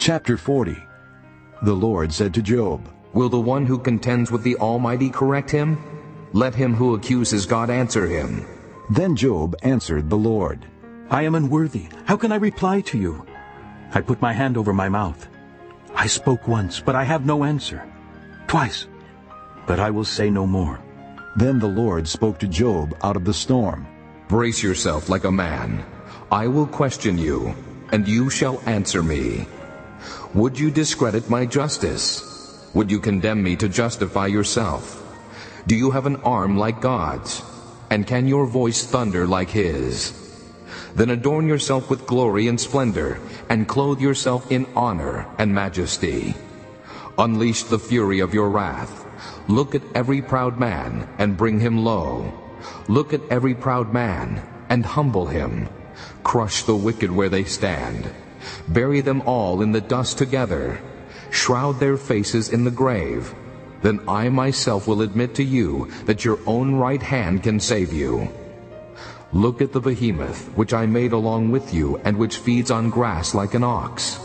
Chapter 40 The Lord said to Job, Will the one who contends with the Almighty correct him? Let him who accuses God answer him. Then Job answered the Lord, I am unworthy. How can I reply to you? I put my hand over my mouth. I spoke once, but I have no answer. Twice, but I will say no more. Then the Lord spoke to Job out of the storm. Brace yourself like a man. I will question you, and you shall answer me. Would you discredit my justice? Would you condemn me to justify yourself? Do you have an arm like God's? And can your voice thunder like his? Then adorn yourself with glory and splendor, and clothe yourself in honor and majesty. Unleash the fury of your wrath. Look at every proud man, and bring him low. Look at every proud man, and humble him. Crush the wicked where they stand. Bury them all in the dust together. Shroud their faces in the grave. Then I myself will admit to you that your own right hand can save you. Look at the behemoth, which I made along with you, and which feeds on grass like an ox.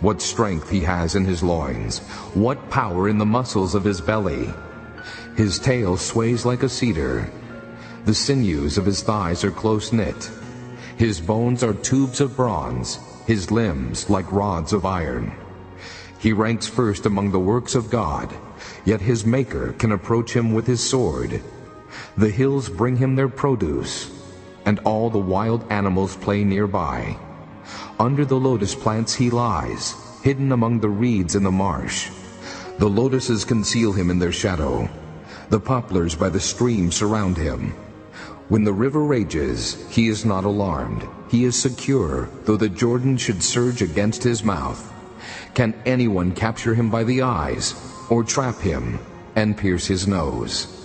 What strength he has in his loins, what power in the muscles of his belly. His tail sways like a cedar. The sinews of his thighs are close knit. His bones are tubes of bronze, his limbs like rods of iron. He ranks first among the works of God, yet his Maker can approach him with his sword. The hills bring him their produce, and all the wild animals play nearby. Under the lotus plants he lies, hidden among the reeds in the marsh. The lotuses conceal him in their shadow. The poplars by the stream surround him. When the river rages, he is not alarmed. He is secure, though the Jordan should surge against his mouth. Can anyone capture him by the eyes, or trap him and pierce his nose?